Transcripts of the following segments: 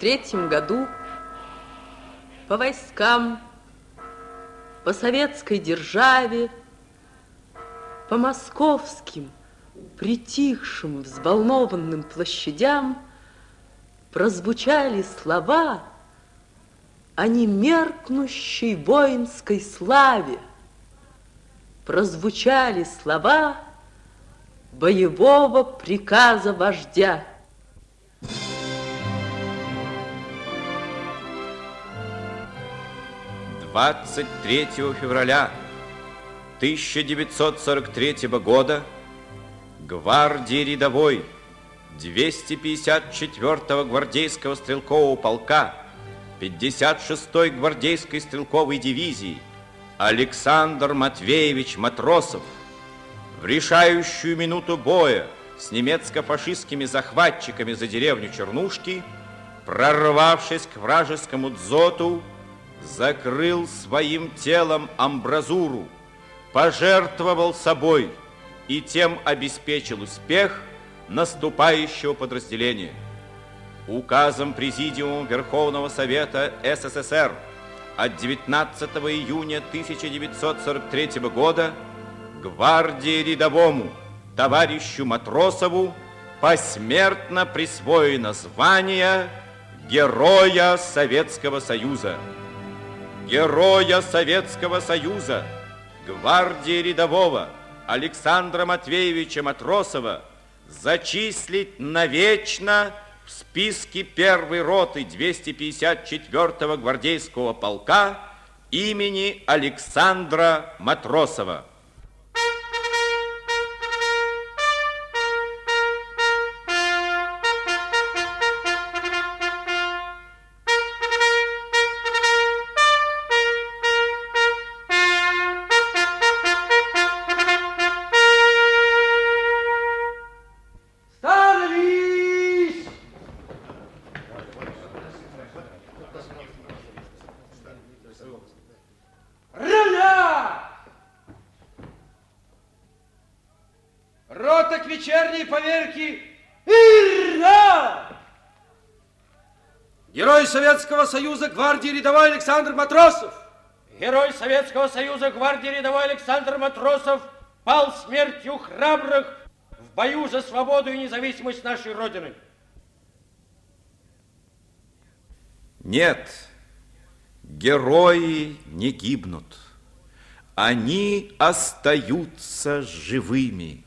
1943 году по войскам, по советской державе, по московским, притихшим, взволнованным площадям прозвучали слова о немеркнущей воинской славе, прозвучали слова боевого приказа вождя. 23 февраля 1943 года гвардии рядовой 254-го гвардейского стрелкового полка 56-й гвардейской стрелковой дивизии Александр Матвеевич Матросов в решающую минуту боя с немецко-фашистскими захватчиками за деревню Чернушки, прорвавшись к вражескому дзоту, закрыл своим телом амбразуру, пожертвовал собой и тем обеспечил успех наступающего подразделения. Указом Президиума Верховного Совета СССР от 19 июня 1943 года гвардии рядовому товарищу Матросову посмертно присвоено звание Героя Советского Союза героя Советского Союза, гвардии рядового Александра Матвеевича Матросова зачислить навечно в списке первой роты 254-го гвардейского полка имени Александра Матросова. Советского Союза гвардии рядовой Александр Матросов. Герой Советского Союза гвардии рядовой Александр Матросов пал смертью храбрых в бою за свободу и независимость нашей Родины. Нет, герои не гибнут. Они остаются живыми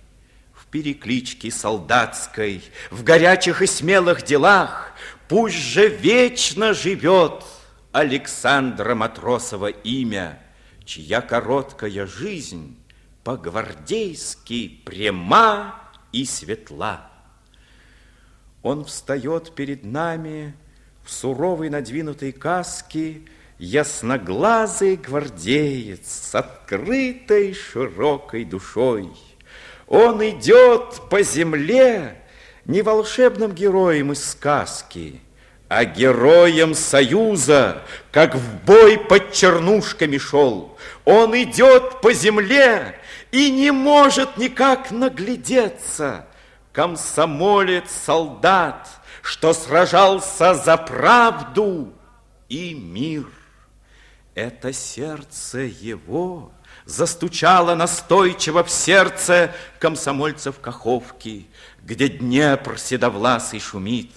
перекличке солдатской, в горячих и смелых делах, пусть же вечно живет Александра Матросова имя, чья короткая жизнь по-гвардейски пряма и светла. Он встает перед нами в суровой надвинутой каске, ясноглазый гвардеец с открытой широкой душой – он идет по земле не волшебным героем из сказки, а героем Союза, как в бой под чернушками шел. Он идет по земле и не может никак наглядеться. Комсомолец-солдат, что сражался за правду и мир. Это сердце его – Застучало настойчиво в сердце комсомольцев Каховки, Где Днепр седовласый шумит.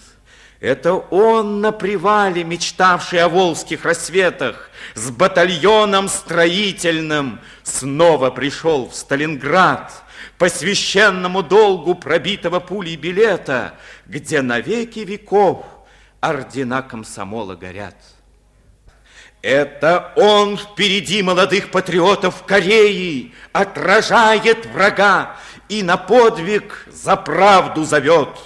Это он на привале, мечтавший о волжских рассветах, С батальоном строительным снова пришел в Сталинград, По священному долгу пробитого пулей билета, Где навеки веков ордена комсомола горят. Это он впереди молодых патриотов Кореи отражает врага и на подвиг за правду зовет.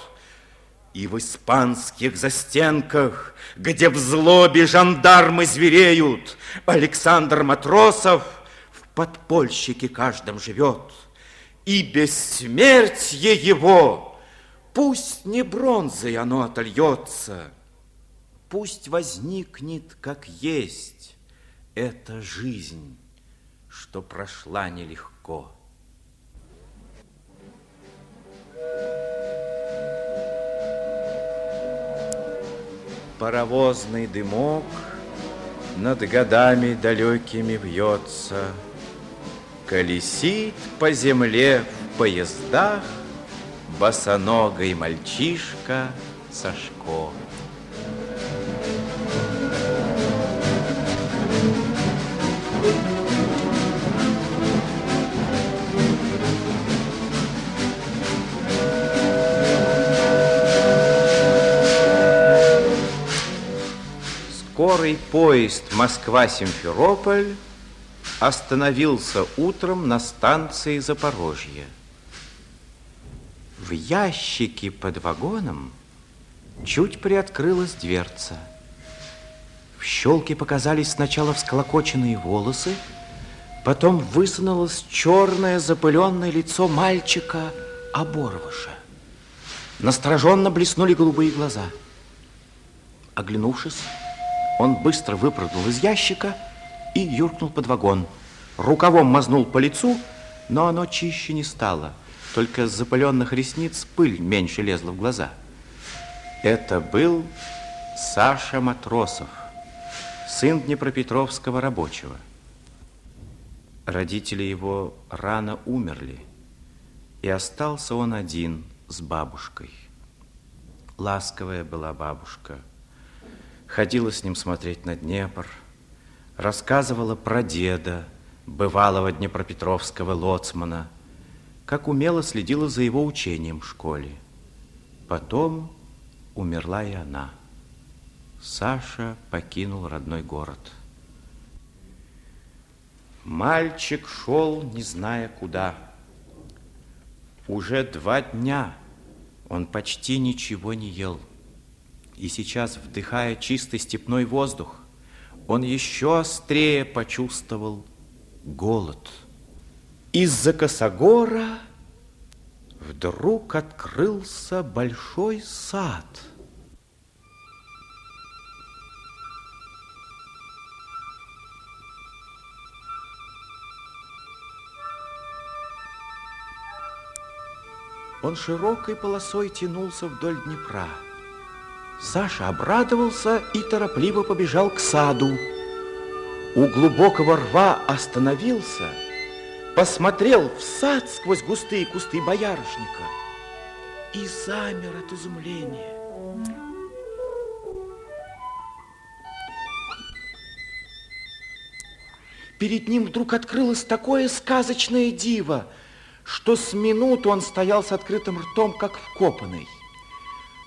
И в испанских застенках, где в злобе жандармы звереют, Александр Матросов в подпольщике каждом живет. И бессмертие его, пусть не бронзой оно отольется, Пусть возникнет, как есть, эта жизнь, что прошла нелегко. Паровозный дымок над годами далекими вьется, Колесит по земле в поездах Босоногой мальчишка Сашко. Скорый поезд Москва-Симферополь остановился утром на станции Запорожье. В ящике под вагоном чуть приоткрылась дверца. В щелке показались сначала всклокоченные волосы, потом высунулось черное запыленное лицо мальчика Оборвыша. Настороженно блеснули голубые глаза. Оглянувшись, он быстро выпрыгнул из ящика и юркнул под вагон. Рукавом мазнул по лицу, но оно чище не стало. Только с запыленных ресниц пыль меньше лезла в глаза. Это был Саша Матросов, сын Днепропетровского рабочего. Родители его рано умерли, и остался он один с бабушкой. Ласковая была бабушка – ходила с ним смотреть на Днепр, рассказывала про деда, бывалого днепропетровского лоцмана, как умело следила за его учением в школе. Потом умерла и она. Саша покинул родной город. Мальчик шел, не зная куда. Уже два дня он почти ничего не ел. И сейчас, вдыхая чистый степной воздух, он еще острее почувствовал голод. Из-за косогора вдруг открылся большой сад. Он широкой полосой тянулся вдоль Днепра. Саша обрадовался и торопливо побежал к саду. У глубокого рва остановился, посмотрел в сад сквозь густые кусты боярышника и замер от изумления. Перед ним вдруг открылось такое сказочное диво, что с минуту он стоял с открытым ртом, как вкопанный.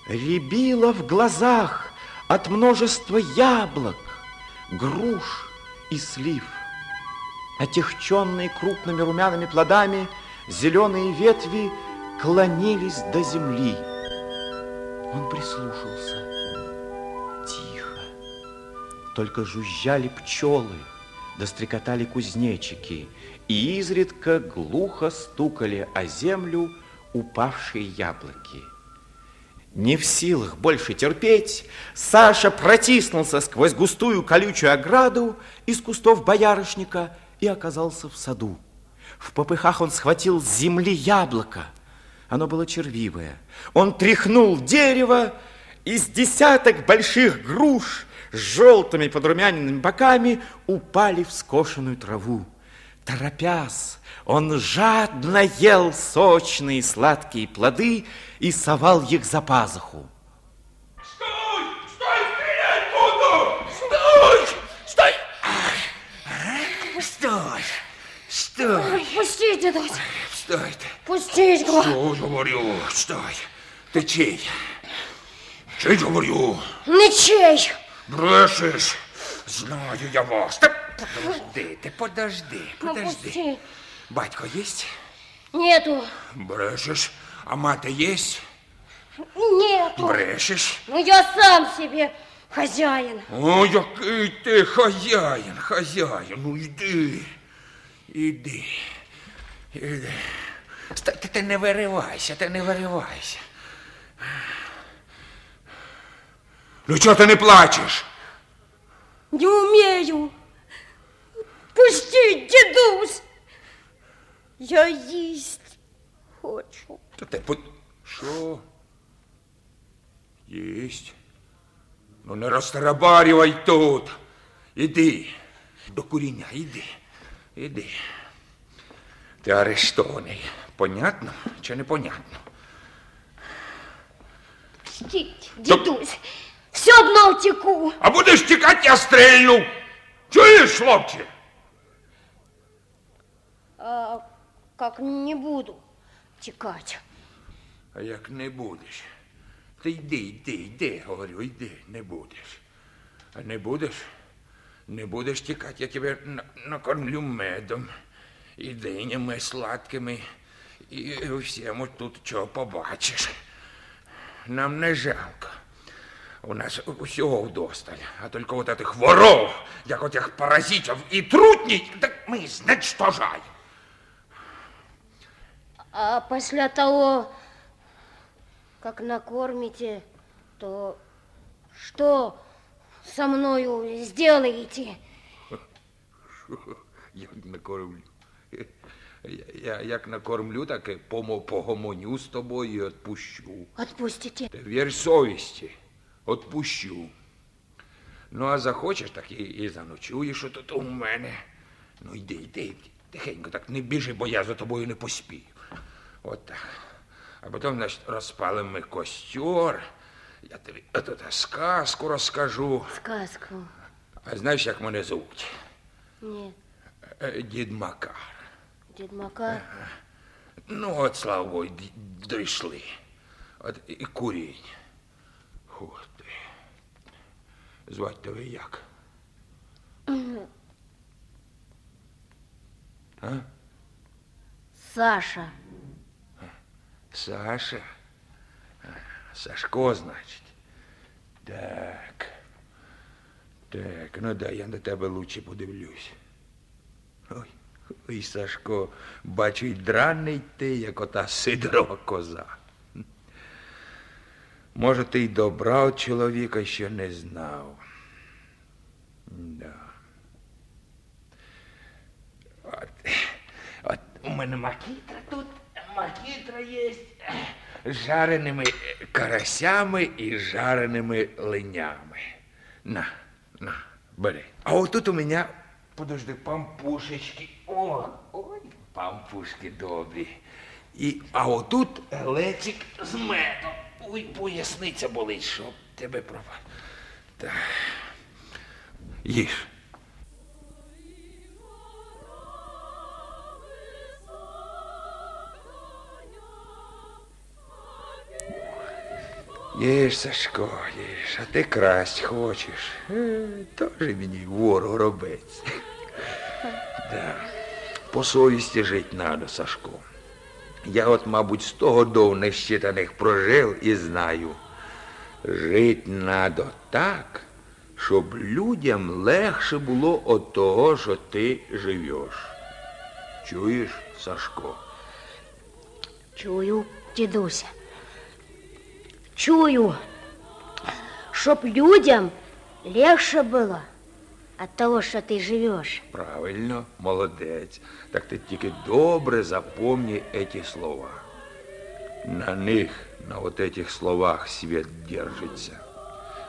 Рябило в глазах от множества яблок, груш и слив. Отягченные крупными румяными плодами, зеленые ветви клонились до земли. Он прислушался. Тихо. Только жужжали пчелы, дострекотали кузнечики, и изредка глухо стукали о землю упавшие яблоки. Не в силах больше терпеть, Саша протиснулся сквозь густую колючую ограду из кустов боярышника и оказался в саду. В попыхах он схватил с земли яблоко. Оно было червивое. Он тряхнул дерево, из десяток больших груш с желтыми подрумяненными боками упали в скошенную траву. Торопясь, он жадно ел сочные сладкие плоды и совал их за пазуху. Стой! Стой! Стрелять буду! Стой! Стой! Стой! Стой! Ой, пустите, дочь. Стой ты! Пустить, говорю. Что говорю? Стой! Ты чей? Чей, говорю? Ничей. Брешешь? Знаю я вас. Та подожди, ты подожди, Ну, подожди. пусти. Батько есть? Нету. Брешешь? А мати есть? Нету. Брешеш? Ну, я сам себе хозяин. О, який ти хазяїн, хазяїн. Ну йди. Іди. Іди. Стой, ти, ти не виривайся, ти не виривайся. Ну чого ти не плачеш? Не умею. Пусти, дедусь. Я есть хочу. Та ти по... Що? Єсть. Ну не розтарабарювай тут. Іди. До куріння, іди. Іди. Ти арештований. Понятно чи не понятно? Стить, дідусь, все одно втеку. А будеш тікати, я стрельну. Чуєш, хлопче? А как не буду текать? А як не будеш? Ти йди, йди, йди, говорю, йди, не будеш. А не будеш? Не будеш тікати, я тебе на- накормлю медом і динями сладкими, і от тут чого побачиш. Нам не жалко. У нас усього вдосталь, а тільки от этих воров, як от тих паразитів і трутній, так ми зничтожаємо. А после того, как накормите, то что со мною сделаете? Як накормлю. Я, я як накормлю, так і помо- погомоню з тобою і відпущу. Отпустите. Ти вір совісті, відпущу. Ну, а захочеш, так і, і заночуєш отут у мене. Ну, йди, йди, тихенько, так не біжи, бо я за тобою не поспію. От так. А потім, значить, розпалимо ми костер. Я тобі отут сказку розкажу. Сказку. А знаєш, як мене звуть? Нет, Е, Дід Макар. дед Макар. Ну, от слава Богу, д- дійшли. От і курінь. Ух ти. Звать тебе як? А? Саша. Саша? Сашко, значить. Так. Так, ну дай я на тебе лучше подивлюсь. Ой, ой, Сашко, бачу, й драний ти, як ота сидорова коза. Може, ти й добра от чоловіка ще не знав. Да. От, от у мене макітра тут, макітра є з жареними карасями і жареними линями. На, на, бери. А отут у мене, подожди, пампушечки. О, ой, пампушки добрі. І, а отут глечик з медом. Ой, поясниця болить, щоб тебе пропав. Так. Їж. Їж, Сашко, їж, а ти красть хочеш. Е, Тоже мені ворог робець. Да. По совісті жить надо, Сашко. Я от, мабуть, сто годов нещитаних прожив і знаю. Жить надо так, щоб людям легше було от того, що ти живеш. Чуєш, Сашко? Чую, дідуся. Чую, чтоб людям легче было от того, что ты живешь. Правильно, молодець. Так ти тільки добре запомни эти слова. На них, на вот этих словах світ держиться.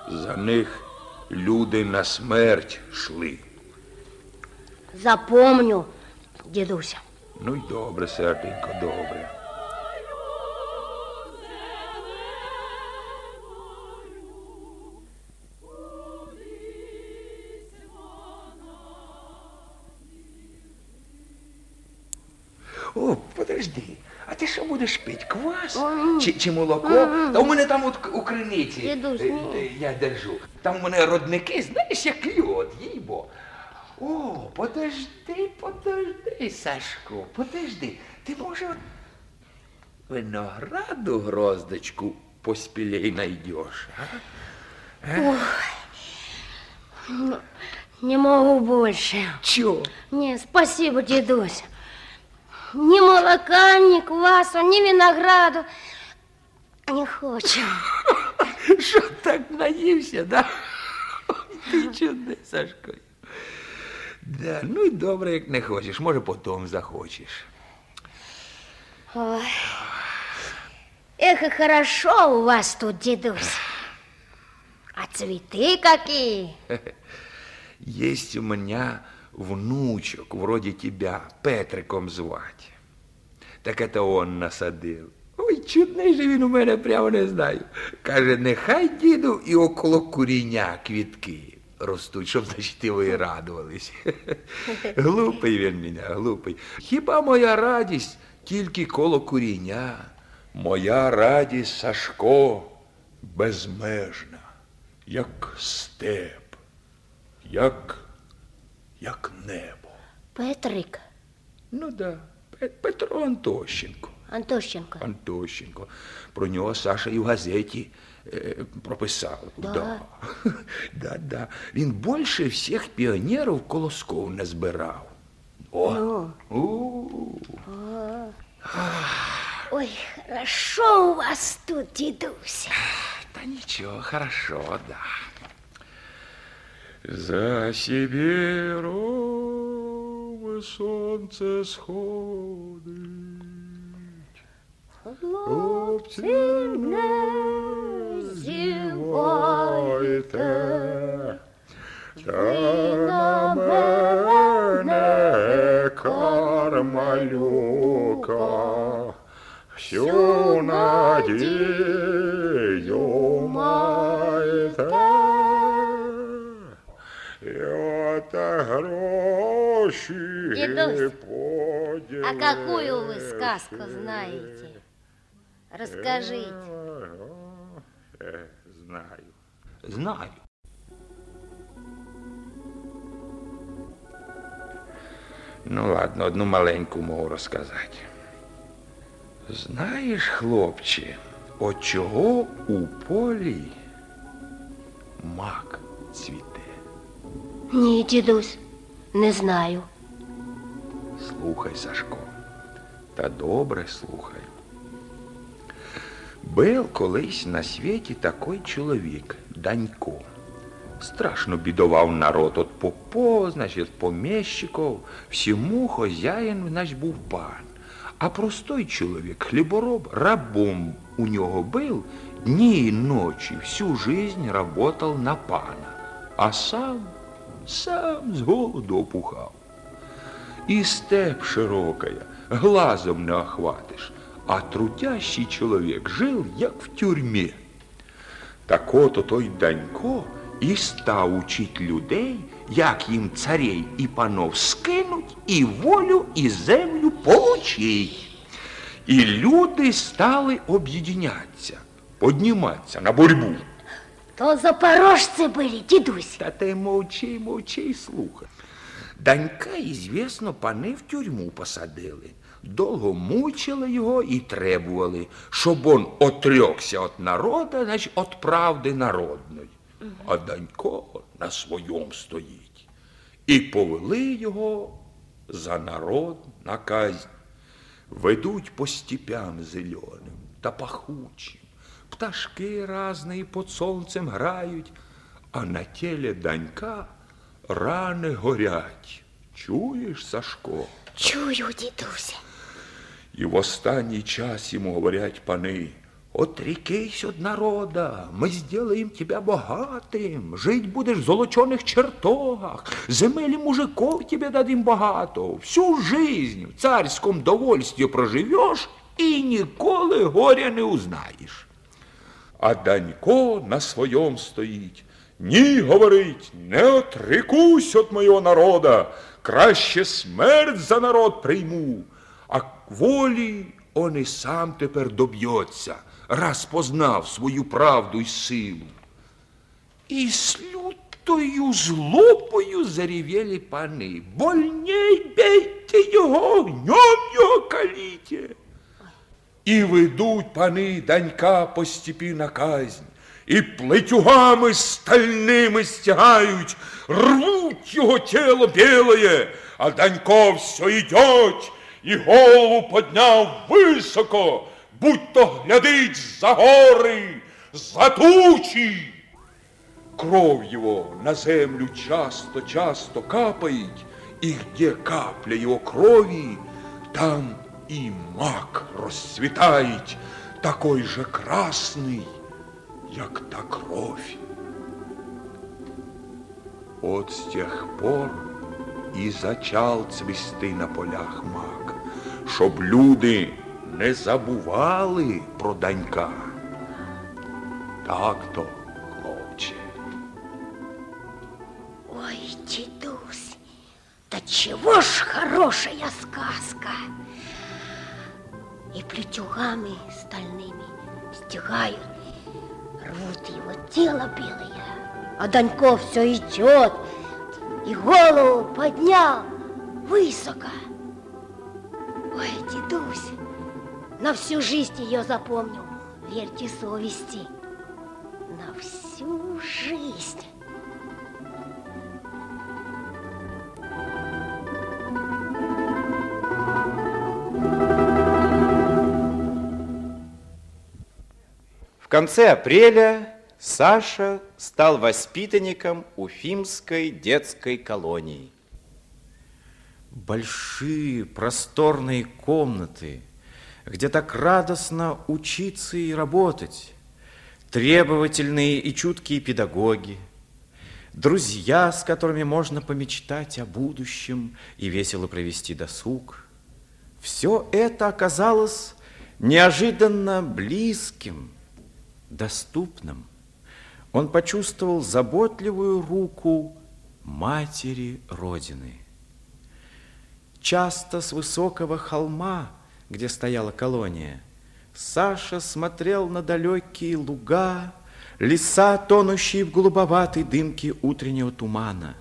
За них люди на смерть шли. Запомню, дедуся. Ну й добре, серденько, добре. О, подожди. А ти що будеш пити? Квас? Чи, чи молоко? Та у мене там от к- у криниці. Дідусь, е, ні. е, Я держу. Там у мене родники, знаєш, як льод, їй-бо. О, подожди, подожди, Сашко, подожди. Ти може от винограду гроздочку поспілей найдеш, а? Не могу больше. Чо? Не, спасибо, дедуся. Ни молока, ни кваса, ни винограду. Не хочу. Що так наївся, да? Ти чудний, Сашко. Да, ну й добре, як не хочеш, може потім захочеш. Ой. Эх, и хорошо у вас тут, дедусь. А цветы какие? Есть у меня внучок, вроде тебя, Петриком звать. Так это он насадив. Ой, чудний же він у мене, прямо не знаю. Каже, нехай діду і около куріння квітки ростуть, щоб значить ви радувались. Глупий він мене, глупий. Хіба моя радість тільки коло куріння? Моя радість, Сашко, безмежна, як степ, як, як небо. Петрик, Ну да, Пе- Петро Антощенко. Антощенко. Антощенко. Про нього Саша і в газеті е, прописав. Да? да, да. Він більше всіх піонерів колосков не збирав. О, Ну. у, Ой, хорошо у вас тут, дідуся. та нічого, хорошо, да. За Сибіром сонце сходить. Хлопці, не зівайте, та на мене кармалюка, всю надію маєте. от гроші Дідусь, поділите. А какую вы сказку знаете? Расскажите. Е, Знаю. Знаю. Ну, ладно, одну маленьку можу розказати. Знаєш, хлопче, от чого у полі мак цвіте? Ні, дідусь, не знаю. Слухай, Сашко, та добре слухай. Був колись на світі такий чоловік, Данько. Страшно бідував народ от попо, значить, поміщиков. Всьому хозяїн, значить, був пан. А простой чоловік, хлібороб, рабом у нього був, дні і ночі, всю жизнь работал на пана. А сам, сам з голоду опухав. І степ широкая, глазом не охватиш, а трутящий чоловік жив, як в тюрмі. Так от той Данько і став учить людей, як їм царей і панов скинуть, і волю, і землю получить. І люди стали об'єднятися, подніматися на борьбу. То запорожці були, дідусь. Та ти мовчи, мовчи і слухай. Данька, ізвісно, пани в тюрму посадили. Довго мучили його і требували, щоб он отрекся від народа, значить, від правди народної. А Данько на своєму стоїть. І повели його за народ на казнь. Ведуть по степям зеленим та пахучим. Пташки разні під сонцем грають, а на тілі Данька рани горять. Чуєш, Сашко? Чую, дідуся. І в останній час йому говорять пани, отрікись від народа, ми зробимо тебе богатим, жить будеш в золочених чертогах, земель мужиков тебе дадим багато, всю жизнь в царському довольстві проживеш і ніколи горя не узнаєш. А Данько на своєму стоїть. Ні, говорить, не отрекусь від моєго народа, краще смерть за народ прийму. А волі он і сам тепер доб'ється, раз познав свою правду й силу. І з лютою злобою заревели пани. Больней бейте його, огнем його каліте. І ведуть пани Данька по степі на казнь, і плетюгами стальними стягають, рвуть його тіло біле, а Данько все йдеть, і голову подняв високо, будь то глядить за гори, за тучі. Кров его на землю часто-часто капает, и где капля его крови, там и мак расцветает, такой же красный, як та кровь. От з тех пор і зачал цвісти на полях мак, щоб люди не забували про данька. Так то, хлопче. Ой, дедусь, да чего ж хорошая сказка. И плетюгами стальными стягают, рвут его тело белое, а Данько все идет и голову поднял высоко. Ой, дедусь, на всю жизнь ее запомню, верьте совести, на всю жизнь. Конце апреля Саша стал воспитанником Уфимской детской колонии. Большие просторные комнаты, где так радостно учиться и работать, требовательные и чуткие педагоги, друзья, с которыми можно помечтать о будущем и весело провести досуг. Все это оказалось неожиданно близким, доступным. Он почувствовал заботливую руку матери Родины. Часто с высокого холма, где стояла колония, Саша смотрел на далекие луга, леса, тонущие в голубоватой дымке утреннего тумана.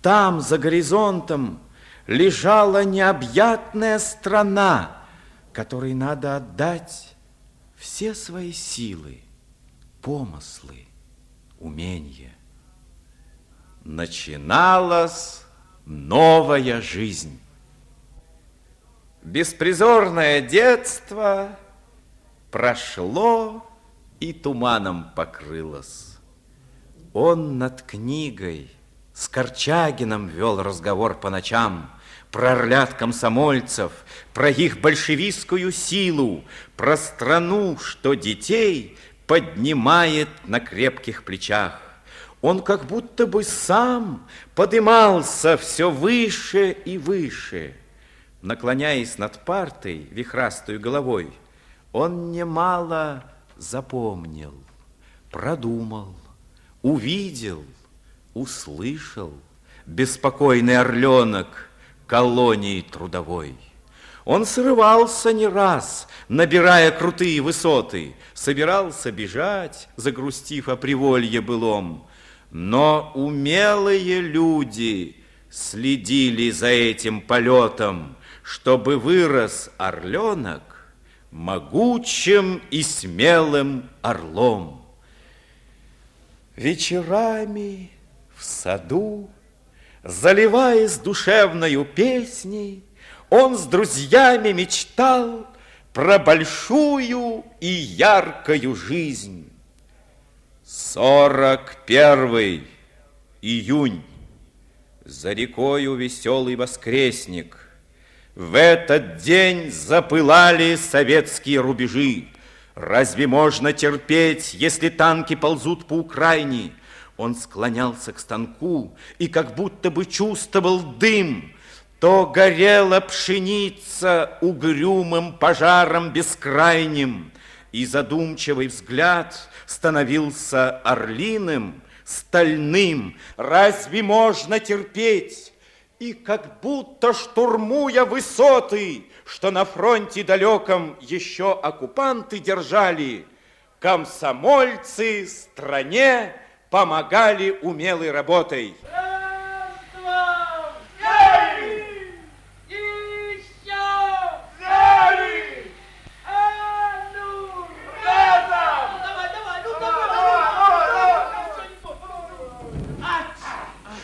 Там, за горизонтом, лежала необъятная страна, которой надо отдать все свои силы, помыслы, умения. Начиналась новая жизнь. Беспризорное детство прошло и туманом покрылось. Он над книгой с Корчагином вел разговор по ночам про орлят комсомольцев, про их большевистскую силу, про страну, что детей поднимает на крепких плечах. Он как будто бы сам подымался все выше и выше. Наклоняясь над партой вихрастую головой, он немало запомнил, продумал, увидел, услышал беспокойный орленок колонии трудовой. Он срывался не раз, набирая крутые высоты, собирался бежать, загрустив о приволье былом. Но умелые люди следили за этим полетом, чтобы вырос орленок могучим и смелым орлом. Вечерами в саду, заливаясь душевною песней, он с друзьями мечтал про большую и яркую жизнь. Сорок первый июнь. За рекою веселый воскресник. В этот день запылали советские рубежи. Разве можно терпеть, если танки ползут по Украине? Он склонялся к станку и как будто бы чувствовал дым. То горела пшеница угрюмым пожаром бескрайним, и задумчивый взгляд становился орлиным, стальным. Разве можно терпеть? И как будто штурмуя высоты, что на фронте далеком еще оккупанты держали, комсомольцы стране помогали умелой работой.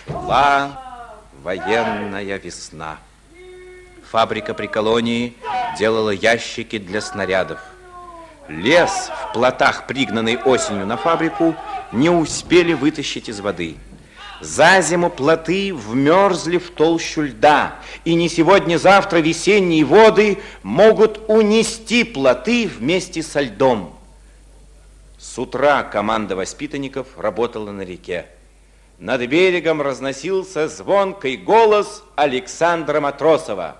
Была военная весна. Фабрика при колонии делала ящики для снарядов. Лес в плотах, пригнанный осенью на фабрику, не успели вытащить из воды. За зиму плоты вмерзли в толщу льда, и не сегодня-завтра весенние воды могут унести плоты вместе со льдом. С утра команда воспитанников работала на реке. Над берегом разносился звонкий голос Александра Матросова.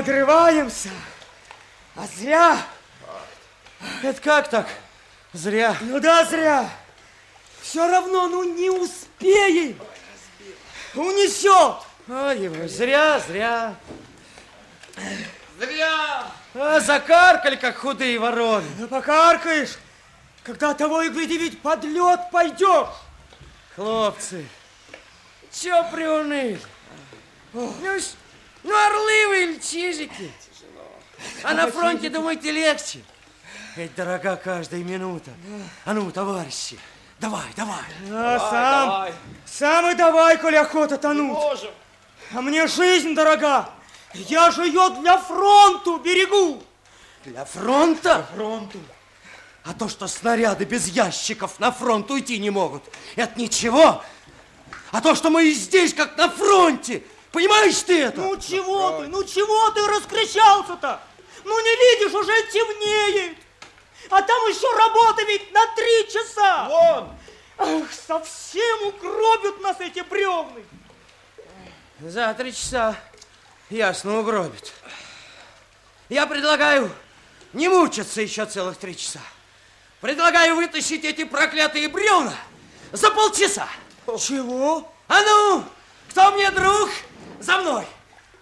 Надрываемся. А зря. Это как так? Зря. Ну да, зря. Все равно, ну не успеем. Унесет. Ой, зря, зря. Зря! А, закаркали, как худые вороны. Ну покаркаешь, когда того и гляди, ведь под лед пойдешь. Хлопцы, чё приуныли? Ну, ну, орлы вы или чижики? А на фронте, думаете, легче? Ведь дорога каждая минута. А ну, товарищи, давай, давай. А сам, сам и давай, коли охота тонуть. Можем. А мне жизнь дорога. Я же ее для фронту берегу. Для фронта? Фронту. А то, что снаряды без ящиков на фронт уйти не могут, это ничего. А то, что мы и здесь, как на фронте, понимаешь ты это? Ну чего ты, ну чего ты раскричался-то? Ну не видишь, уже темнеет. А там еще работа ведь на три часа. Вон! Ах, совсем угробят нас эти бревны. За три часа ясно угробит. Я предлагаю не мучиться еще целых три часа. Предлагаю вытащить эти проклятые бревна за полчаса. Чего? А ну, кто мне друг? За мной.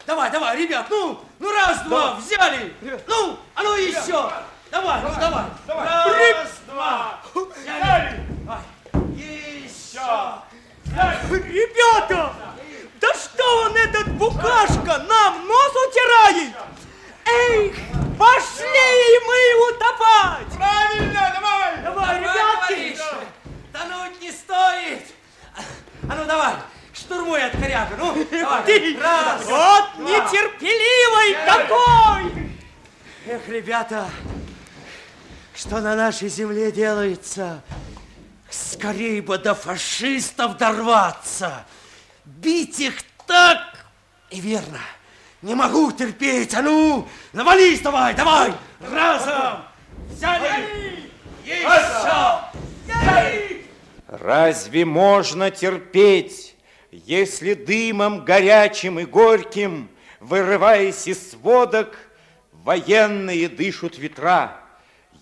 Давай, давай, ребят, ну, ну раз, два, взяли. Ну, а ну еще. Давай, ну давай. Раз, два! Взяли. Давай. Еще. Ребята, да что он этот букашка нам нос утирает? Эх, пошли и мы утопать. Правильно, давай! Давай, ребятки. товарищ, Тонуть не стоит. А ну давай, штурмуй от коряга. Ну, давай. Ты, Раз. вот нетерпеливый такой. Эх, ребята, что на нашей земле делается? Скорее бы до фашистов дорваться. Бить их так. И верно, не могу терпеть. А ну, навались давай, давай. Разом. Взяли. Еще. Взяли. Разве можно терпеть, если дымом горячим и горьким, вырываясь из сводок, военные дышат ветра?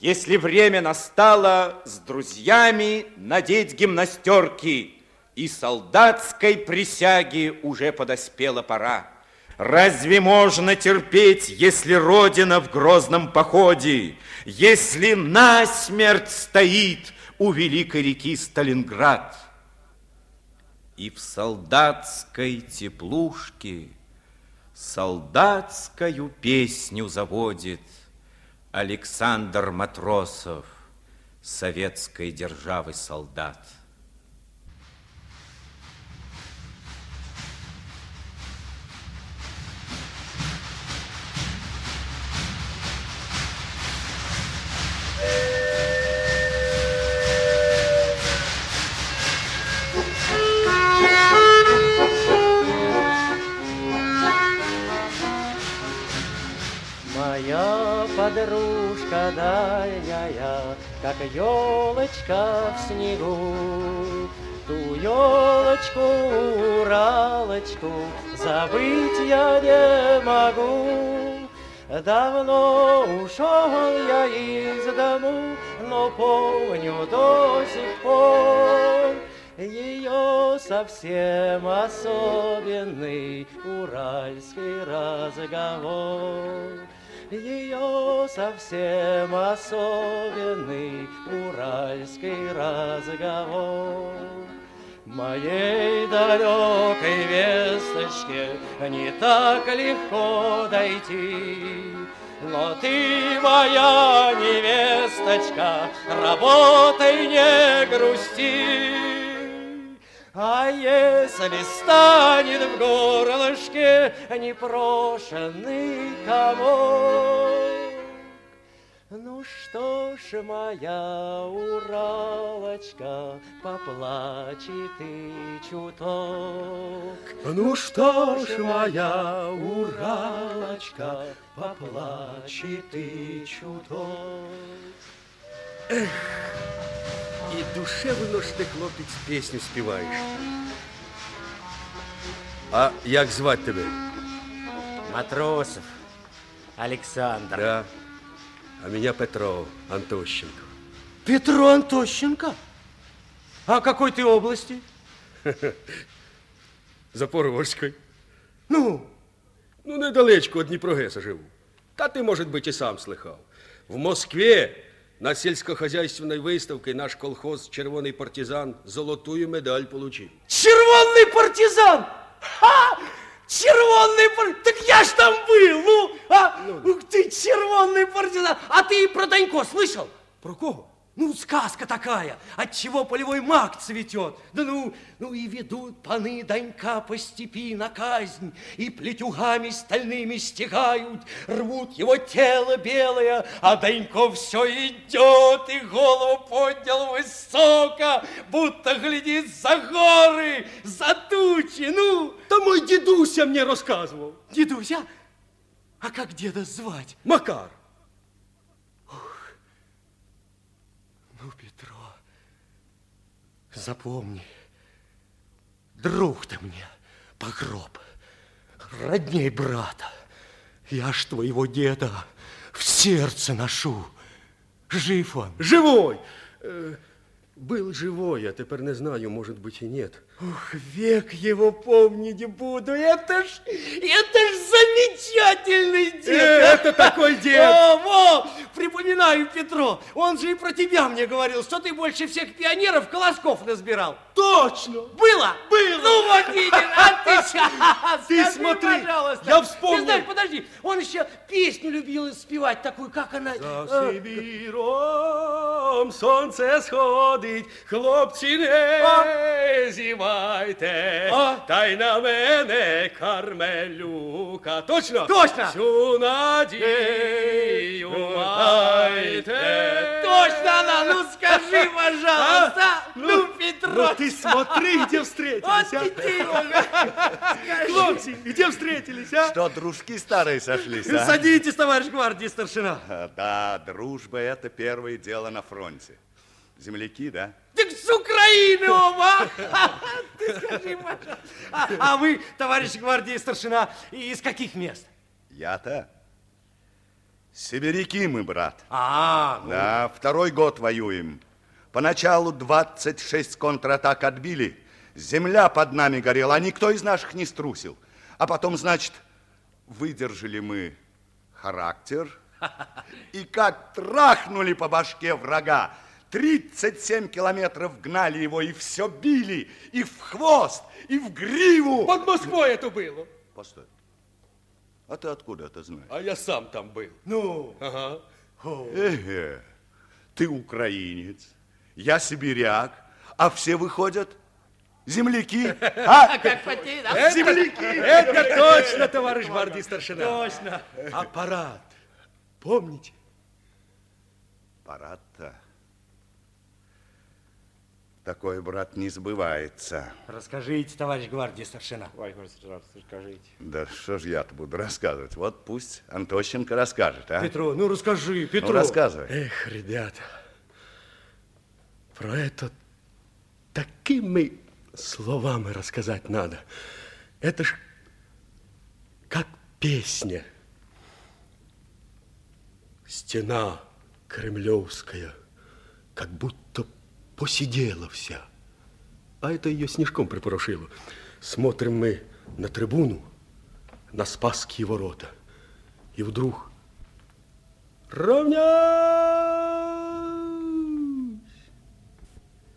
Если время настало с друзьями надеть гимнастерки, и солдатской присяги уже подоспела пора. Разве можно терпеть, если Родина в грозном походе, если насмерть стоит у великой реки Сталинград? И в солдатской теплушке солдатскую песню заводит Александр Матросов, советской державы солдат. Моя подружка дальняя, как елочка в снегу. Ту елочку, уралочку, забыть я не могу. Давно ушел я из дому, но помню до сих пор ее совсем особенный уральский разговор. Ее совсем особенный уральский разговор. Моей далекой весточке не так легко дойти, но ты моя невесточка, работай, не грусти. А если станет в горлышке непрошенный комок, Ну что ж, моя Уралочка, поплачь и чуток. Ну что ж, моя Уралочка, поплачь и чуток. Ех, і душевно ж ти, хлопець, пісню співаєш. А як звати тебе? Матросов Александр. Да. А меня Петров Антощенко. Петро Антощенко? А какой ты области? Запорожської. Ну? Ну, недалечко від Дніпрогеса живу. Та ти, може бути, і сам слыхав. В Москві на сільськохозяйственной виставці наш колхоз «Червоний партизан» золотую медаль получив. Червонный партизан! Ха! Червонный партизан! Так я ж там был, ну! А? Ух ты, червонный партизан! А ты про Данько слышал? Про кого? Ну, сказка такая, от чего полевой маг цветет. Да ну, ну и ведут паны Данька по степи на казнь, и плетюгами стальными стягают, рвут его тело белое, а Данько все идет и голову поднял высоко, будто глядит за горы, за тучи, ну. Та мой дідуся мне розказував. Дедуся, а как деда звать? Макар. Ну, Петро, запомни, друг ты мне по гроб, родней брата. Я ж твоего деда в сердце ношу. Жив он. Живой. Э, был живой, а теперь не знаю, может быть и нет. Ух, век его помнить буду. Это ж, это ж замечательный дед. Э, это такой дед. О, во, припоминаю, Петро, он же и про тебя мне говорил, что ты больше всех пионеров колосков насбирал. Точно. Было? Было. Ну вот видишь, а ты сейчас. Ты скажи, смотри, пожалуйста. я вспомнил. Ты знаешь, подожди, он еще песню любил спевать, такую, как она... За э, Сибіром сонце сходить, хлопці не зівайте, А? та й на мене кармелюка. Точно? Точно. Всю надію майте. Точно она, ну скажи, пожалуйста. А? Ну, Петро. ты смотри, где встретились, Вот а? Хлопцы, где встретились, а? Что, дружки старые сошлись, а? Садитесь, товарищ гвардии старшина. Да, дружба – это первое дело на фронте. Земляки, да? С Украины оба! Ты скажи, пожалуйста. А, а вы, товарищ гвардии старшина, из каких мест? Я-то? Сибиряки мы, брат. А, ну, Да, второй год воюем. Поначалу 26 контратак отбили. Земля под нами горела, а никто из наших не струсил. А потом, значит, выдержали мы характер. И как трахнули по башке врага. 37 километров гнали его, и все били, и в хвост, и в гриву. Под Москвой это было. Постой. А ты откуда это знаешь? А я сам там был. ну, Ага. Эге, ты украинец, я сибиряк, а все выходят земляки. А? как потеет, а? Земляки. Это точно, товарищ гвардии старшина. Точно. Аппарат. Помните? Парад-то. Такой, брат, не сбывается. Расскажите, товарищ гвардии старшина. Скажите. Да что ж я-то буду рассказывать? Вот пусть Антощенко расскажет, а? Петро, ну расскажи, Петро. Ну, рассказывай. Эх, ребята, про это такими словами рассказать надо. Это ж как песня. Стена кремлевская, как будто посидела вся. А это ее снежком припорошило. Смотрим мы на трибуну, на Спасские ворота. И вдруг Равняюсь!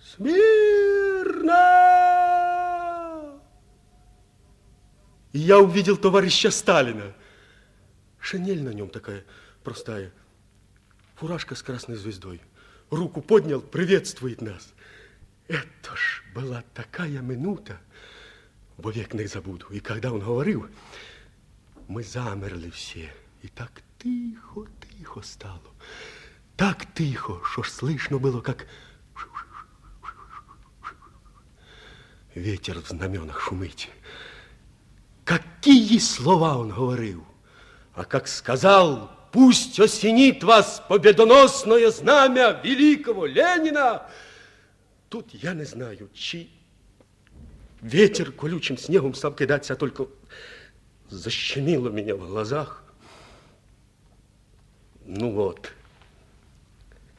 Смирно! И я увидел товарища Сталина. Шинель на нем такая простая. Фуражка с красной звездой. Руку поднял, приветствует нас. Это ж была такая минута, вовек не забуду. И когда он говорил, мы замерли все. И так тихо, тихо стало. так тихо, що ж слышно було, як ветер в знаменах шумить. Какие слова он говорил! А как сказал, пусть осенит вас победоносное знамя великого Ленина, тут я не знаю, чи ветер колючим снегом стал кидаться, а только защемило меня в глазах. Ну вот,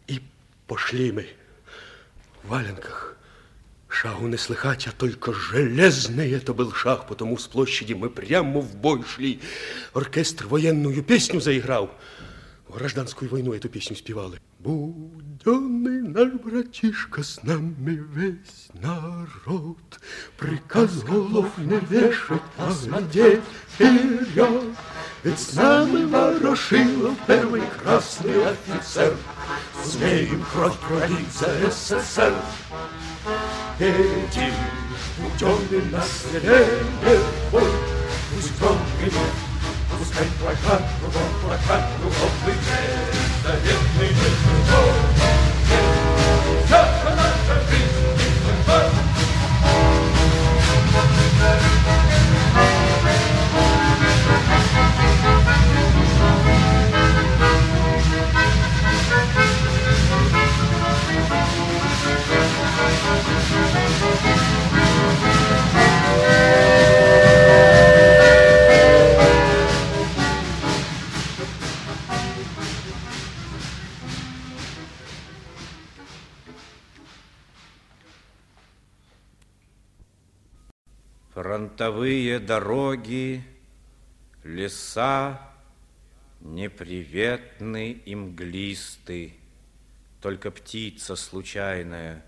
и пошли мы в валенках. Шагу не слыхать, а только железный это был шаг, потому с площади мы прямо в бой шли. Оркестр военную песню заиграл. В гражданскую войну эту песню спевали. Буденный наш братишка с нами весь народ. Приказ голов не вешать, а глядеть вперед. Ведь с нами Ворошилов, первый красный офицер. Смеем кровь пролить за СССР. Эти ученые нас не бой, пусть громкий Пускай плакат, кругом плакат, кругом выйдет заветный мир. Вся дороги, леса неприветны и мглисты. Только птица случайная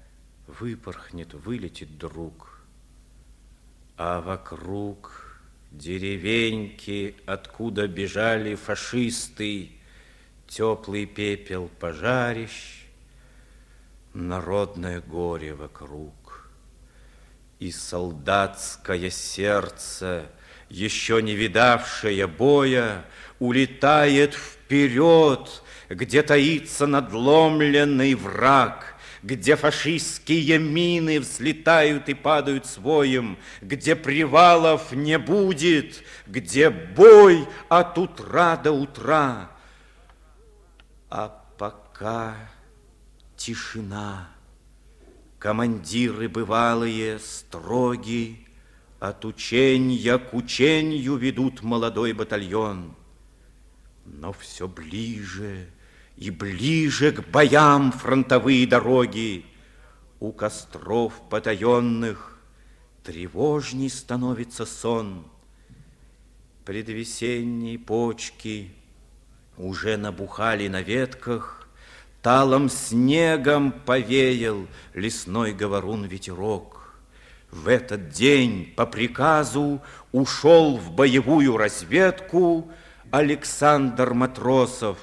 выпорхнет, вылетит друг. А вокруг деревеньки, откуда бежали фашисты, Теплый пепел пожарищ, народное горе вокруг и солдатское сердце, еще не видавшее боя, улетает вперед, где таится надломленный враг, где фашистские мины взлетают и падают своим, где привалов не будет, где бой от утра до утра. А пока тишина. Командиры бывалые, строги, От ученья к ученью ведут молодой батальон. Но все ближе и ближе к боям фронтовые дороги. У костров потаенных тревожней становится сон. Предвесенние почки уже набухали на ветках, Талом снегом повеял лесной говорун ветерок. В этот день по приказу ушел в боевую разведку Александр Матросов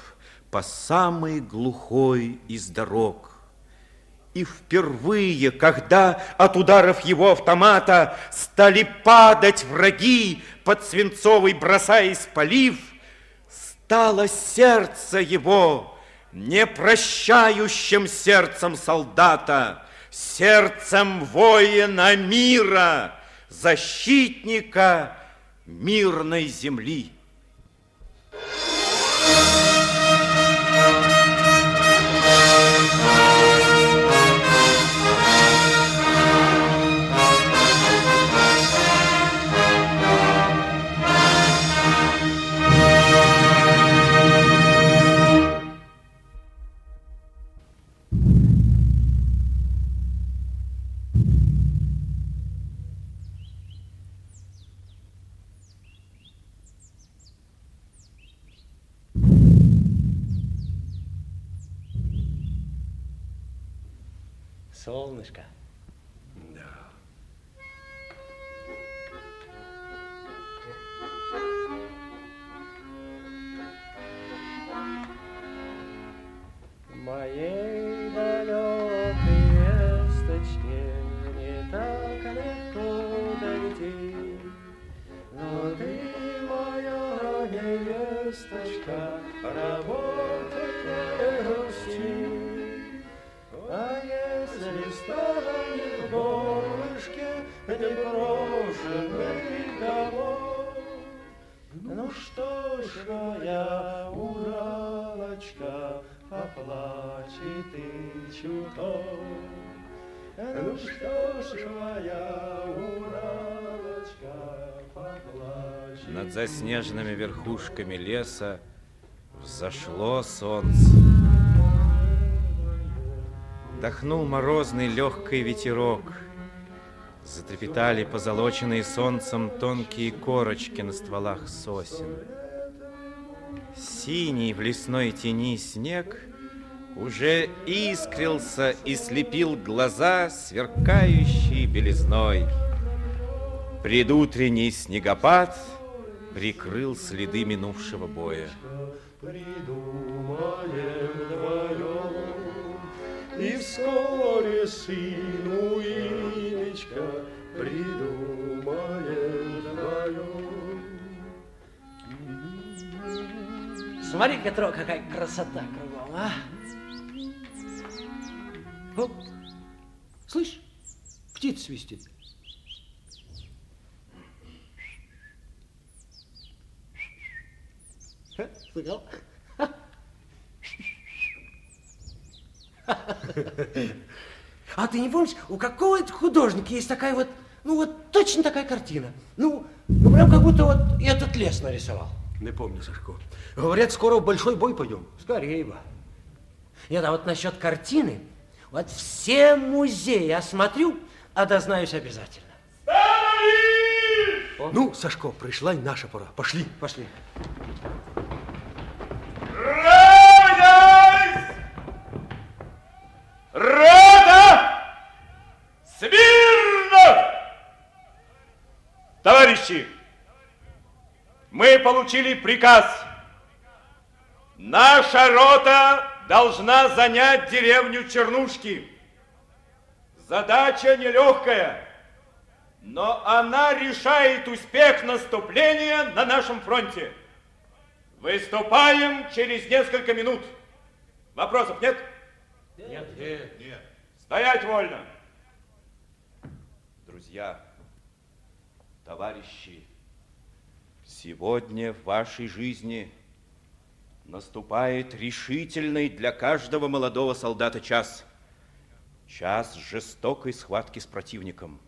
по самой глухой из дорог. И впервые, когда от ударов его автомата стали падать враги, под свинцовый бросаясь полив, стало сердце его непрощающим сердцем солдата, сердцем воина мира, защитника мирной земли. Солнышко. Да. Моей далекой весточке не так легко дойти, но ты моя невесточка, работа не грусти станет горлышке непрошенный домой. Ну что ж, моя Уралочка, поплачь ты чуток. Ну что ж, моя уралочка, поплачь. Над заснеженными верхушками леса взошло солнце. Дохнул морозный легкий ветерок. Затрепетали позолоченные солнцем тонкие корочки на стволах сосен. Синий в лесной тени снег уже искрился и слепил глаза, сверкающие белизной. Предутренний снегопад прикрыл следы минувшего боя. Придумаем и вскоре сыну имечко придумаем вдвоем. Смотри, Петро, какая красота кругом, а? О, слышь, птица свистит. Ха, Слыхал? А ты не помнишь, у какого-то художника есть такая вот, ну вот точно такая картина. Ну, ну прям как будто вот этот лес нарисовал. Не помню, Сашко. Говорят, скоро в большой бой пойдем. Скорее бы. Нет, а вот насчет картины, вот все музеи осмотрю, а дознаюсь обязательно. Ну, Сашко, пришла и наша пора. Пошли. Пошли. Рота! Смирно! Товарищи, мы получили приказ. Наша рота должна занять деревню Чернушки. Задача нелегкая, но она решает успех наступления на нашем фронте. Выступаем через несколько минут. Вопросов нет? Нет, нет, нет. Стоять вольно. Друзья, товарищи, сегодня в вашей жизни наступает решительный для каждого молодого солдата час. Час жестокой схватки с противником.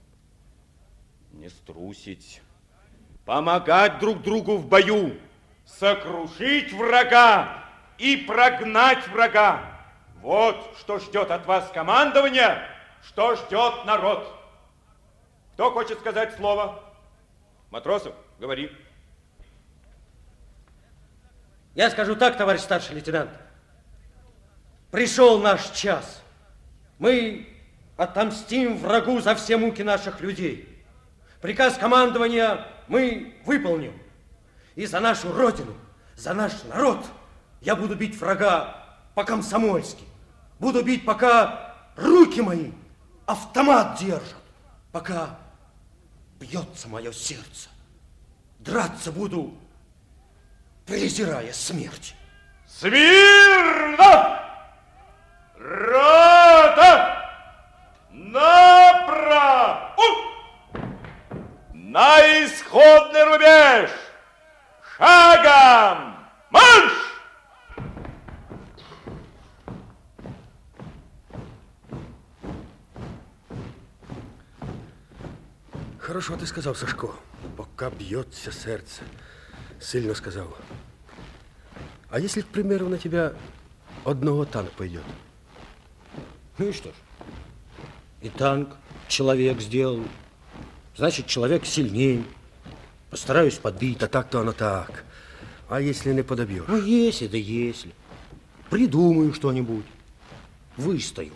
Не струсить, помогать друг другу в бою, сокрушить врага и прогнать врага. Вот что ждет от вас командование, что ждет народ. Кто хочет сказать слово? Матросов, говори. Я скажу так, товарищ старший лейтенант. Пришел наш час. Мы отомстим врагу за все муки наших людей. Приказ командования мы выполним. И за нашу родину, за наш народ я буду бить врага по-комсомольски. Буду бить, пока руки мои автомат держат, пока бьется мое сердце. Драться буду, презирая смерть. Смирно! Хорошо ты сказал, Сашко. Пока бьется сердце. Сильно сказал. А если, к примеру, на тебя одного танк пойдет? Ну и что ж? И танк человек сделал. Значит, человек сильнее. Постараюсь подбить. Да так-то оно так. А если не подобьешь? Ну, если, да если. Придумаю что-нибудь. Выстою.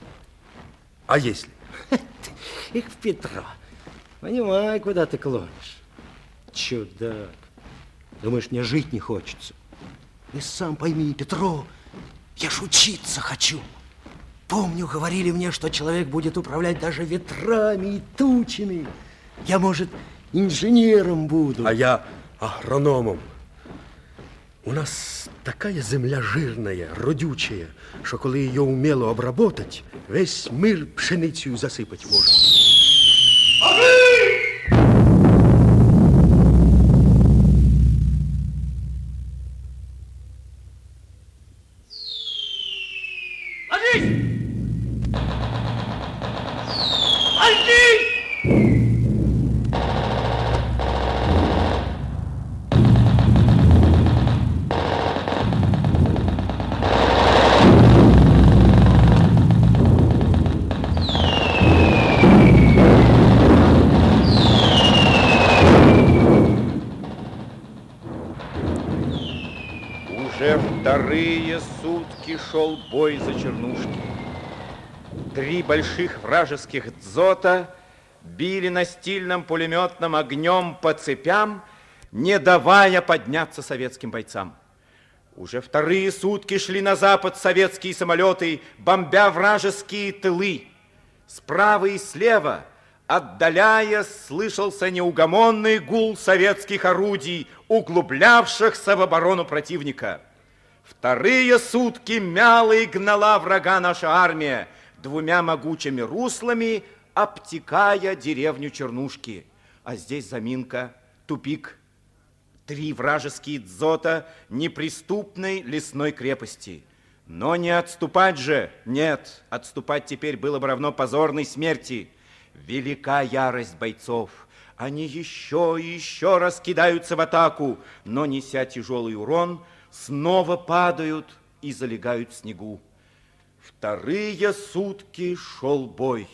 А если? Их Петро. Понимаю, куда ты клонишь. Чудак. Думаешь, мне жить не хочется? И сам пойми, Петро, я ж учиться хочу. Помню, говорили мне, что человек будет управлять даже ветрами и тучами. Я, может, инженером буду. А я агрономом. У нас такая земля жирная, родючая, що коли її вміло обработать, весь мир пшеницею засипать можна. Вторые сутки шел бой за чернушки. Три больших вражеских дзота били настильным пулеметным огнем по цепям, не давая подняться советским бойцам. Уже вторые сутки шли на запад советские самолеты, бомбя вражеские тылы. Справа и слева, отдаляясь, слышался неугомонный гул советских орудий, углублявшихся в оборону противника. Вторые сутки мяла и гнала врага наша армия двумя могучими руслами, обтекая деревню Чернушки. А здесь заминка, тупик, три вражеские дзота неприступной лесной крепости. Но не отступать же, нет, отступать теперь было бы равно позорной смерти. Велика ярость бойцов. Они еще и еще раз кидаются в атаку, но, неся тяжелый урон, снова падают и залегают в снегу. Вторые сутки шел бой.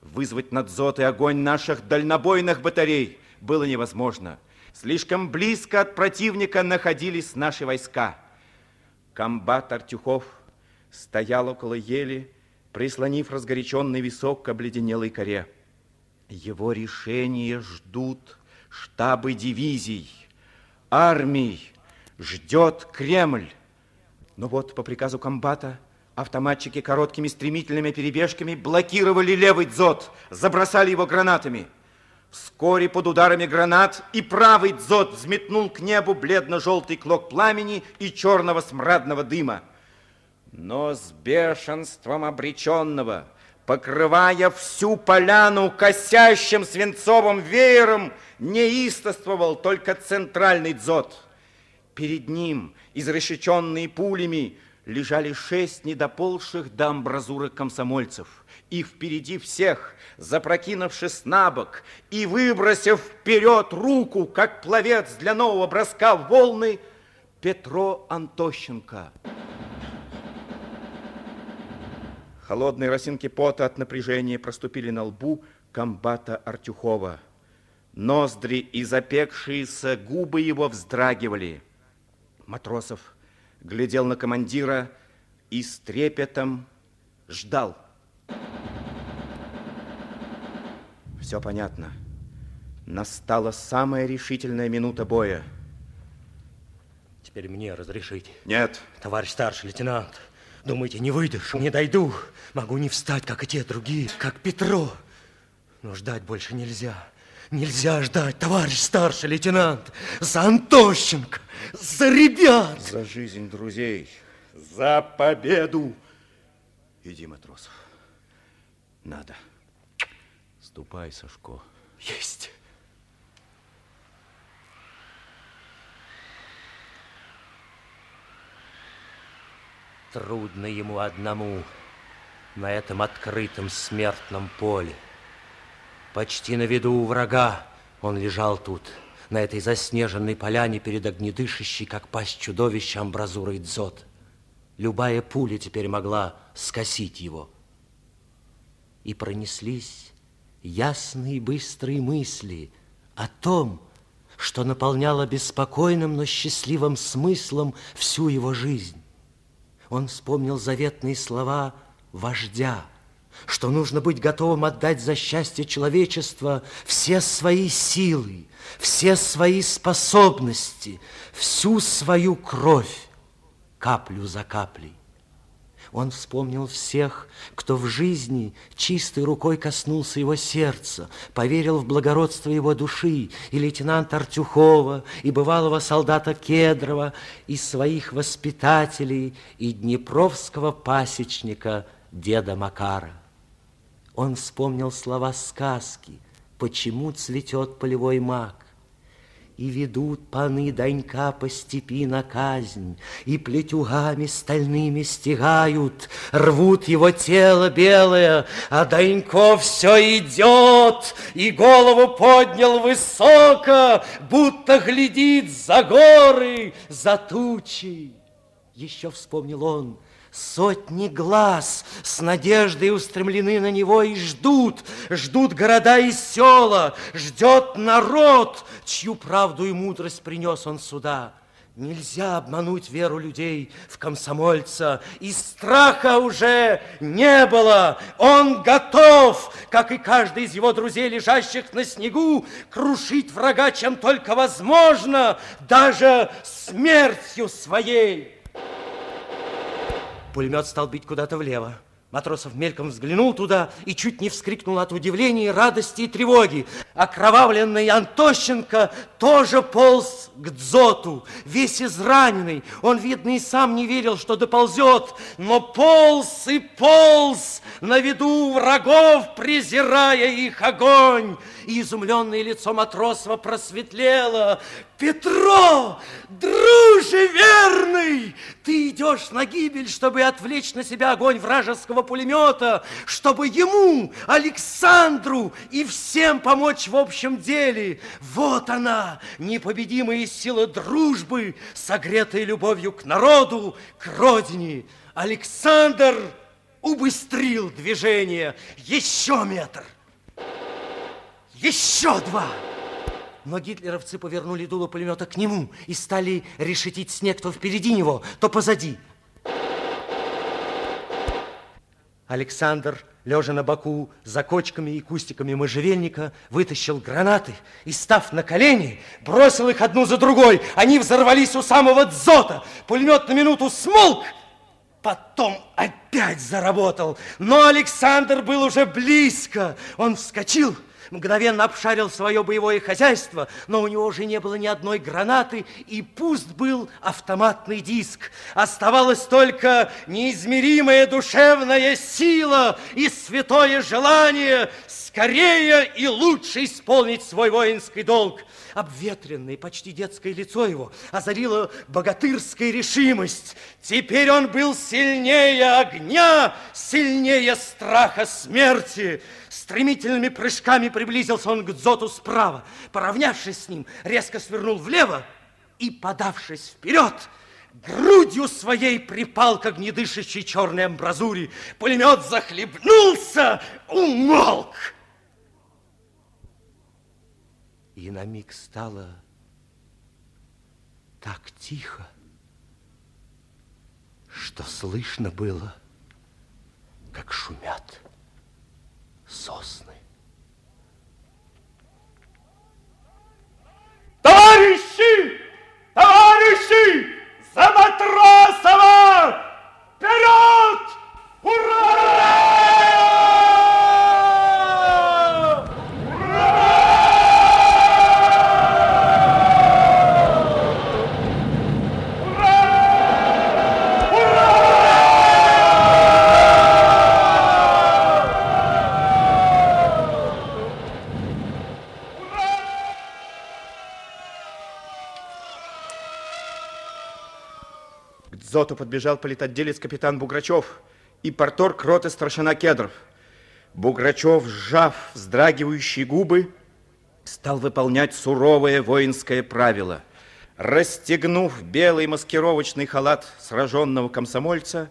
Вызвать над Зотой огонь наших дальнобойных батарей было невозможно. Слишком близко от противника находились наши войска. Комбат Артюхов стоял около ели, прислонив разгоряченный висок к обледенелой коре. Его решение ждут штабы дивизий, армий, ждет Кремль. Но вот по приказу комбата автоматчики короткими стремительными перебежками блокировали левый дзот, забросали его гранатами. Вскоре под ударами гранат и правый дзот взметнул к небу бледно-желтый клок пламени и черного смрадного дыма. Но с бешенством обреченного, покрывая всю поляну косящим свинцовым веером, неистовствовал только центральный дзот. Перед ним, изрешеченные пулями, лежали шесть недоползших до амбразуры комсомольцев. И впереди всех, запрокинувшись на бок и выбросив вперед руку, как пловец для нового броска в волны, Петро Антощенко. Холодные росинки пота от напряжения проступили на лбу комбата Артюхова. Ноздри и запекшиеся губы его вздрагивали. Матросов глядел на командира и с трепетом ждал. Все понятно. Настала самая решительная минута боя. Теперь мне разрешите. Нет. Товарищ старший лейтенант, думаете, не выдержу, не дойду. Могу не встать, как и те другие, как Петро. Но ждать больше нельзя. Нельзя ждать, товарищ старший лейтенант. За Антощенко, за ребят. За жизнь друзей, за победу. Иди, Матросов. Надо. Ступай, Сашко. Есть. Трудно ему одному на этом открытом смертном поле. Почти на виду у врага он лежал тут, на этой заснеженной поляне перед огнедышащей, как пасть чудовища, амбразурой дзот. Любая пуля теперь могла скосить его. И пронеслись ясные быстрые мысли о том, что наполняло беспокойным, но счастливым смыслом всю его жизнь. Он вспомнил заветные слова вождя, что нужно быть готовым отдать за счастье человечества все свои силы, все свои способности, всю свою кровь, каплю за каплей. Он вспомнил всех, кто в жизни чистой рукой коснулся его сердца, поверил в благородство его души, и лейтенанта Артюхова, и бывалого солдата Кедрова, и своих воспитателей, и днепровского пасечника деда Макара. Он вспомнил слова сказки «Почему цветет полевой мак?» И ведут паны Данька по степи на казнь, И плетюгами стальными стягают, Рвут его тело белое, А Данько все идет, И голову поднял высоко, Будто глядит за горы, за тучи. Еще вспомнил он, Сотни глаз с надеждой устремлены на него и ждут, ждут города и села, ждет народ, чью правду и мудрость принес он сюда. Нельзя обмануть веру людей в комсомольца, и страха уже не было. Он готов, как и каждый из его друзей, лежащих на снегу, крушить врага, чем только возможно, даже смертью своей. Пулемет стал бить куда-то влево. Матросов мельком взглянул туда и чуть не вскрикнул от удивления, радости и тревоги. Окровавленный Антощенко тоже полз к дзоту, весь израненный. Он, видно, и сам не верил, что доползет, но полз и полз на виду врагов, презирая их огонь. И изумленное лицо Матросова просветлело. Петро, друже верный, ты идешь на гибель, чтобы отвлечь на себя огонь вражеского пулемета, чтобы ему, Александру и всем помочь в общем деле. Вот она, непобедимая сила дружбы, согретая любовью к народу, к родине. Александр убыстрил движение. Еще метр. Еще два. Но гитлеровцы повернули дуло пулемета к нему и стали решетить снег то впереди него, то позади. Александр, лежа на боку за кочками и кустиками можжевельника, вытащил гранаты и, став на колени, бросил их одну за другой. Они взорвались у самого дзота. Пулемет на минуту смолк, потом опять заработал. Но Александр был уже близко. Он вскочил мгновенно обшарил свое боевое хозяйство, но у него уже не было ни одной гранаты, и пуст был автоматный диск. Оставалась только неизмеримая душевная сила и святое желание скорее и лучше исполнить свой воинский долг. Обветренное, почти детское лицо его озарила богатырская решимость. Теперь он был сильнее огня, сильнее страха смерти. Стремительными прыжками приблизился он к Дзоту справа. Поравнявшись с ним, резко свернул влево и, подавшись вперед, грудью своей припал к огнедышащей черной амбразуре. Пулемет захлебнулся, умолк. И на миг стало так тихо, что слышно было, как шумят сосны. Товарищи! Товарищи! За Матросова! Вперед! Ура! К дзоту подбежал политотделец капитан Буграчев и порторг роты старшина Кедров. Буграчев, сжав вздрагивающие губы, стал выполнять суровое воинское правило. Расстегнув белый маскировочный халат сраженного комсомольца,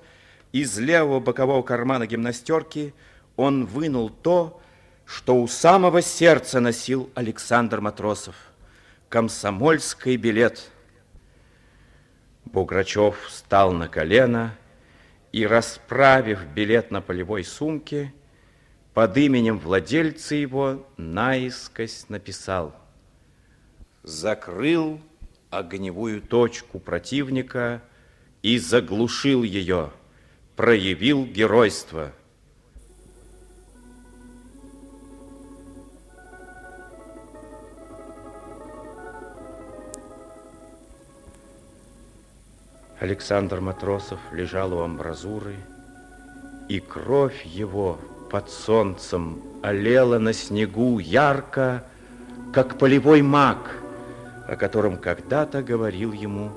из левого бокового кармана гимнастерки он вынул то, что у самого сердца носил Александр Матросов. Комсомольский билет. Буграчев встал на колено и, расправив билет на полевой сумке, под именем владельца его наискось написал «Закрыл огневую точку противника и заглушил ее, проявил геройство». Александр Матросов лежал у амбразуры, и кровь его под солнцем олела на снегу ярко, как полевой маг, о котором когда-то говорил ему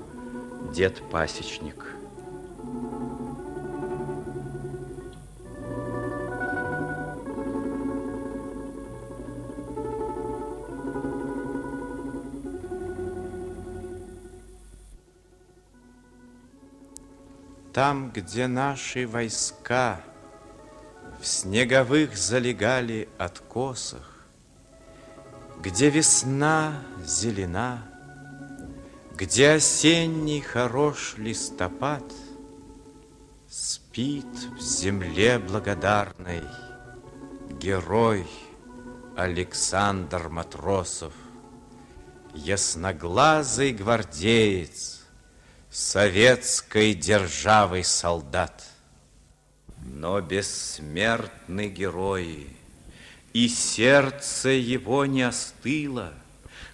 дед-пасечник. Там, где наши войска в снеговых залегали откосах, Где весна зелена, где осенний хорош листопад, Спит в земле благодарной герой Александр Матросов, Ясноглазый гвардеец, советской державы солдат. Но бессмертны герои, и сердце его не остыло.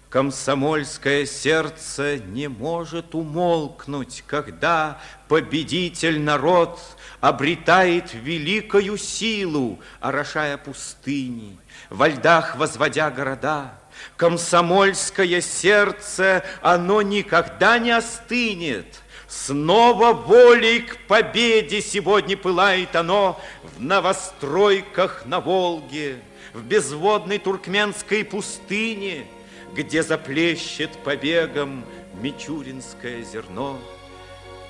Комсомольское сердце не может умолкнуть, когда победитель народ обретает великою силу, орошая пустыни, во льдах возводя города, Комсомольское сердце, оно никогда не остынет. Снова волей к победе сегодня пылает оно в новостройках на Волге, в безводной туркменской пустыне, где заплещет побегом мичуринское зерно.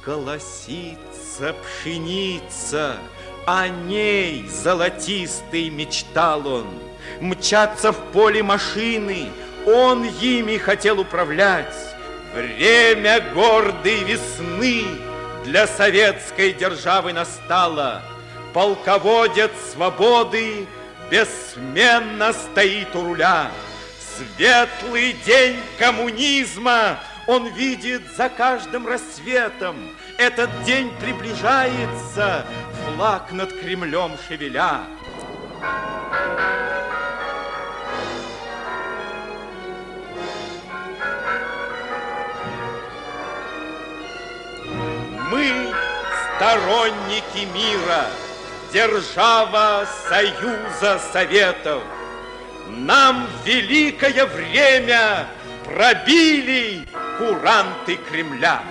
Колосится пшеница, о ней золотистый мечтал он — мчатся в поле машины, он ими хотел управлять. Время гордой весны для советской державы настало. Полководец свободы бессменно стоит у руля. Светлый день коммунизма он видит за каждым рассветом. Этот день приближается, флаг над Кремлем шевеля. Мы сторонники мира, держава Союза Советов. Нам великое время пробили куранты Кремля.